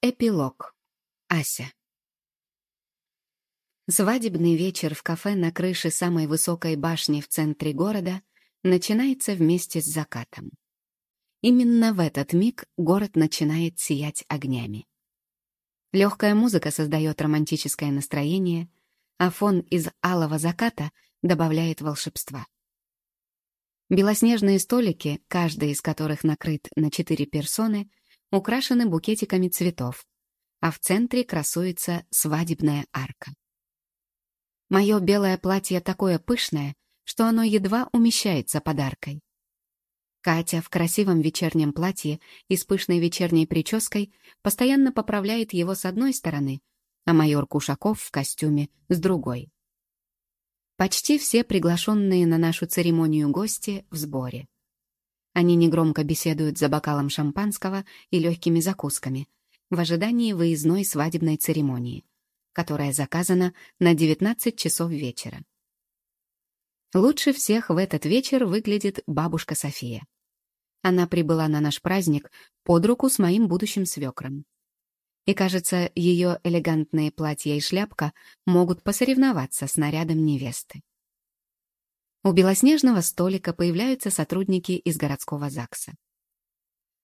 Эпилог. Ася. Свадебный вечер в кафе на крыше самой высокой башни в центре города начинается вместе с закатом. Именно в этот миг город начинает сиять огнями. Легкая музыка создает романтическое настроение, а фон из алого заката добавляет волшебства. Белоснежные столики, каждый из которых накрыт на четыре персоны, украшены букетиками цветов, а в центре красуется свадебная арка. Мое белое платье такое пышное, что оно едва умещается под аркой. Катя в красивом вечернем платье и с пышной вечерней прической постоянно поправляет его с одной стороны, а майор Кушаков в костюме с другой. Почти все приглашенные на нашу церемонию гости в сборе. Они негромко беседуют за бокалом шампанского и легкими закусками в ожидании выездной свадебной церемонии, которая заказана на 19 часов вечера. Лучше всех в этот вечер выглядит бабушка София. Она прибыла на наш праздник под руку с моим будущим свекром. И, кажется, ее элегантные платья и шляпка могут посоревноваться с нарядом невесты. У белоснежного столика появляются сотрудники из городского ЗАГСа.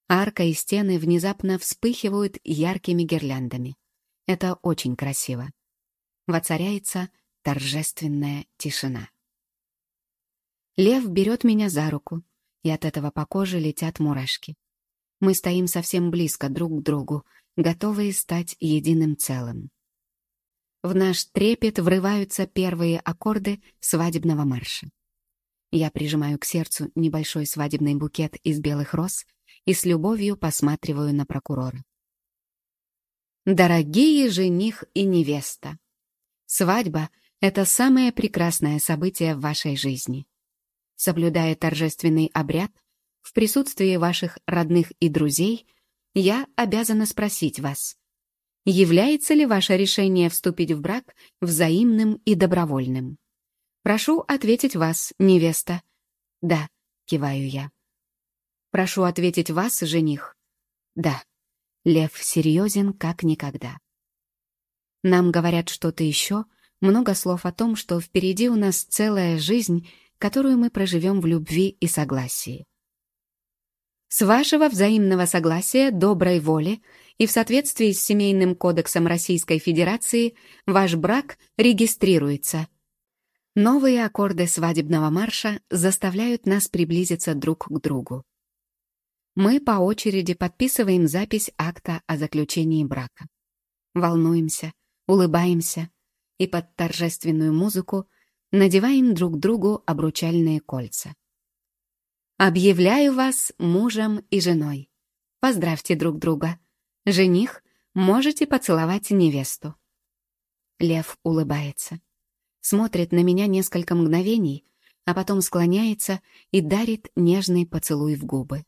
Арка и стены внезапно вспыхивают яркими гирляндами. Это очень красиво. Воцаряется торжественная тишина. Лев берет меня за руку, и от этого по коже летят мурашки. Мы стоим совсем близко друг к другу, готовые стать единым целым. В наш трепет врываются первые аккорды свадебного марша. Я прижимаю к сердцу небольшой свадебный букет из белых роз и с любовью посматриваю на прокурора. Дорогие жених и невеста! Свадьба — это самое прекрасное событие в вашей жизни. Соблюдая торжественный обряд, в присутствии ваших родных и друзей, я обязана спросить вас, является ли ваше решение вступить в брак взаимным и добровольным? «Прошу ответить вас, невеста». «Да», — киваю я. «Прошу ответить вас, жених». «Да». Лев серьезен, как никогда. Нам говорят что-то еще, много слов о том, что впереди у нас целая жизнь, которую мы проживем в любви и согласии. С вашего взаимного согласия, доброй воли и в соответствии с Семейным кодексом Российской Федерации ваш брак регистрируется — Новые аккорды свадебного марша заставляют нас приблизиться друг к другу. Мы по очереди подписываем запись акта о заключении брака. Волнуемся, улыбаемся и под торжественную музыку надеваем друг другу обручальные кольца. Объявляю вас мужем и женой. Поздравьте друг друга. Жених, можете поцеловать невесту. Лев улыбается смотрит на меня несколько мгновений, а потом склоняется и дарит нежный поцелуй в губы.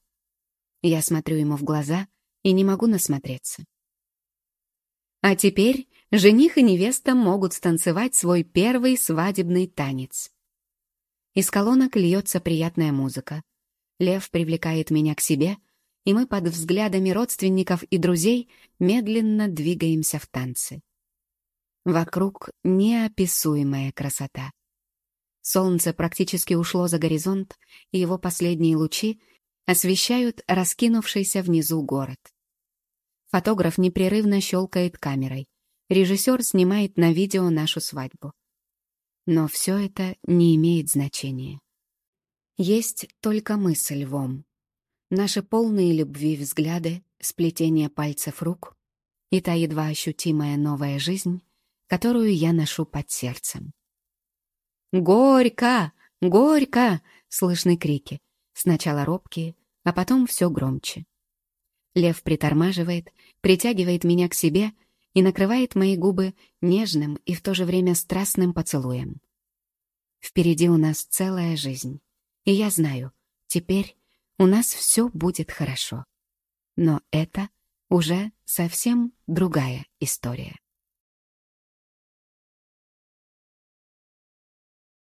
Я смотрю ему в глаза и не могу насмотреться. А теперь жених и невеста могут станцевать свой первый свадебный танец. Из колонок льется приятная музыка. Лев привлекает меня к себе, и мы под взглядами родственников и друзей медленно двигаемся в танцы. Вокруг неописуемая красота. Солнце практически ушло за горизонт, и его последние лучи освещают раскинувшийся внизу город. Фотограф непрерывно щелкает камерой. Режиссер снимает на видео нашу свадьбу. Но все это не имеет значения. Есть только мы с львом. Наши полные любви взгляды, сплетение пальцев рук и та едва ощутимая новая жизнь, которую я ношу под сердцем. «Горько! Горько!» — слышны крики. Сначала робкие, а потом все громче. Лев притормаживает, притягивает меня к себе и накрывает мои губы нежным и в то же время страстным поцелуем. Впереди у нас целая жизнь, и я знаю, теперь у нас все будет хорошо. Но это уже совсем другая история.